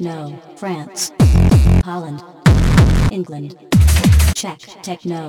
Techno, France, Holland, England, Czech Techno.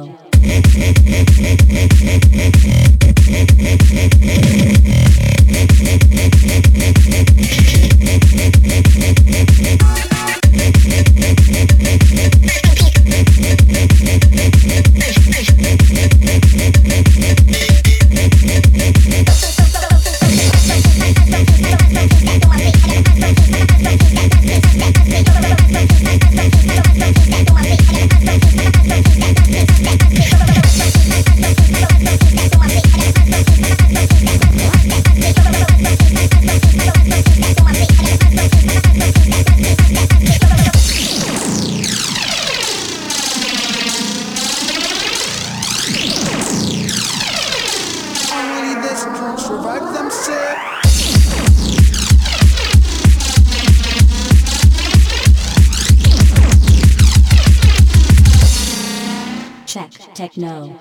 Check Techno.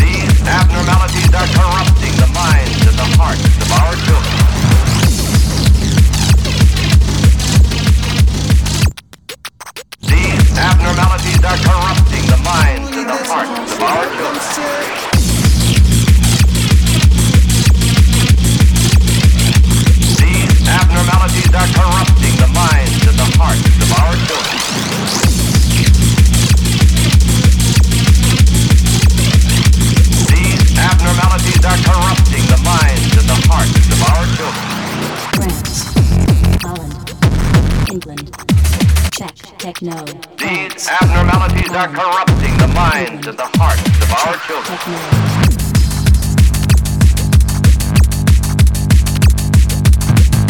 These abnormalities are corrupt. Technologies are corrupting the minds and the hearts of our children.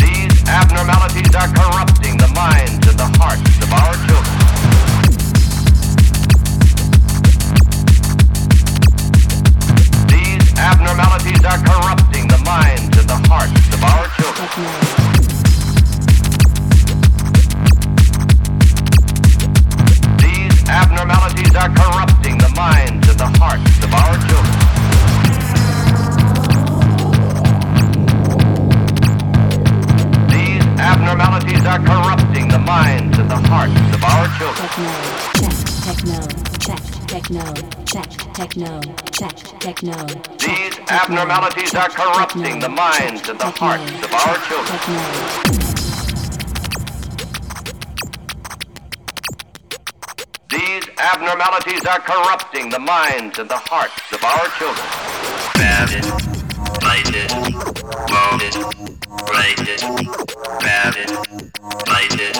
These abnormalities are corrupting the minds and the hearts of our children. These abnormalities are corrupting the minds. techno, check techno, check techno, check techno, check techno. These abnormalities are corrupting the minds and the hearts of our children. These abnormalities are corrupting the minds and the hearts of our children. Bandit, blinded, wounded, blinded, Bad, blinded.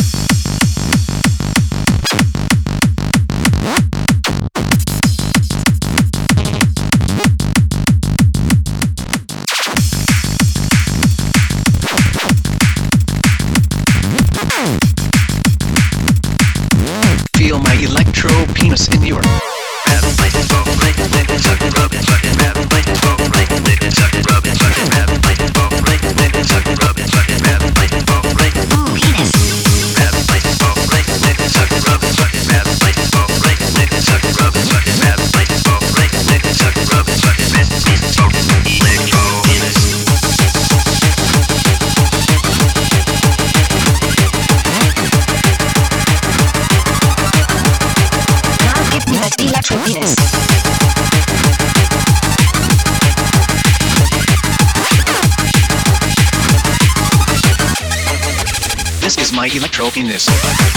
Yes.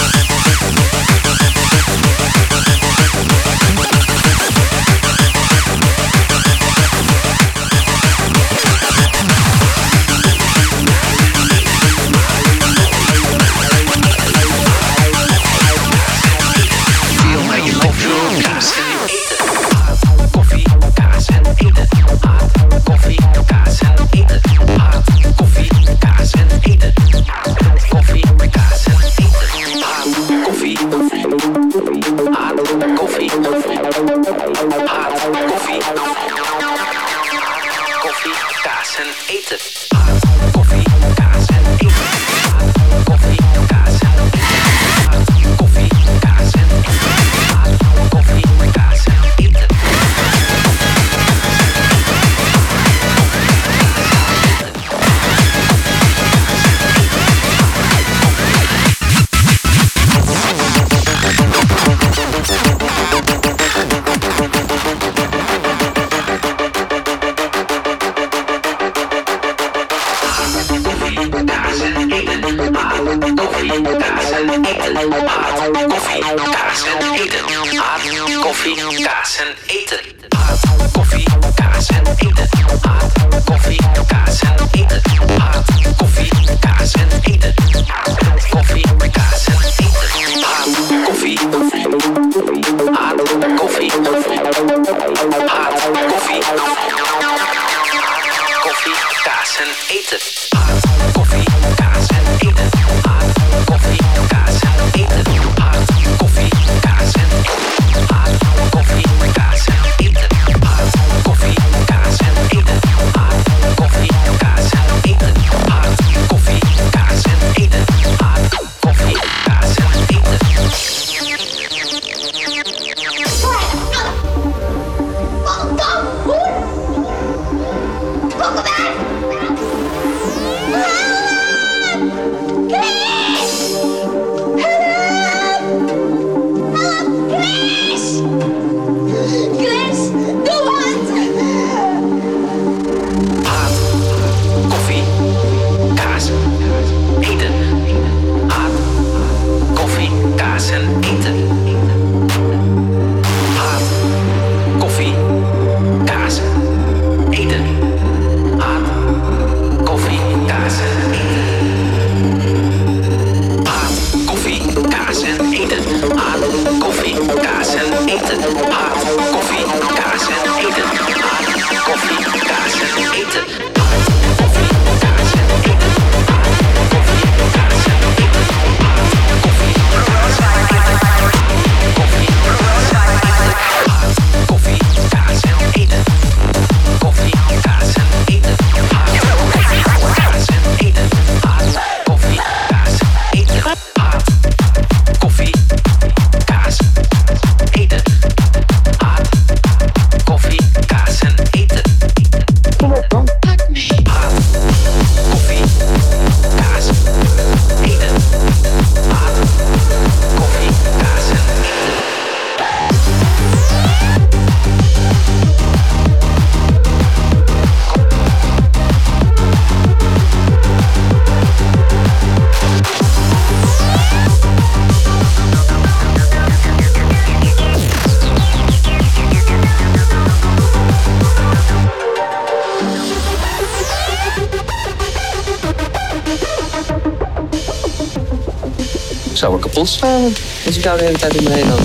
kaas en eten. Haat, koffie, kaas en eten. Haat, koffie, kaas en eten. Olsun müzik algoritmalarından.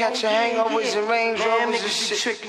Catching hangovers and Range Rovers and shit.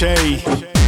Che.